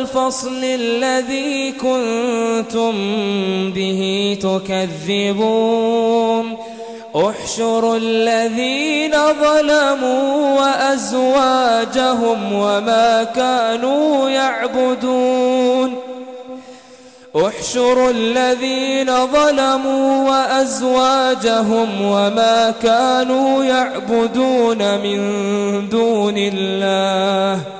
الفصل الذي كنتم به تكذبون. احشروا الذين ظلموا وأزواجهم وما كانوا يعبدون. احشروا الذين ظلموا وأزواجهم وما كانوا يعبدون من دون الله.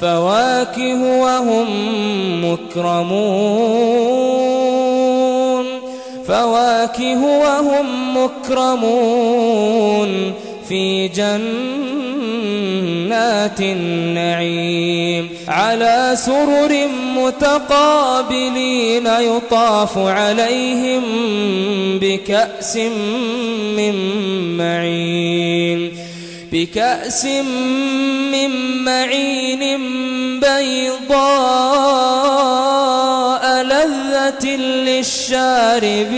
فواكه وهم مكرمون. فواكه وهم مكرمون. في جنات النعيم. على سرر متقابلين يطاف عليهم بكأس من معين. بكأس من معين بيضاء لذة للشاربين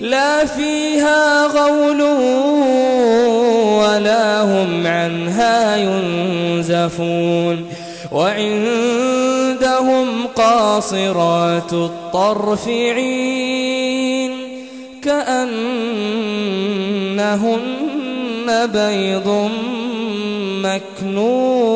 لا فيها غول ولا هم عنها ينزفون وعندهم قاصرات الطرف عين كأنهن بيض مكنون.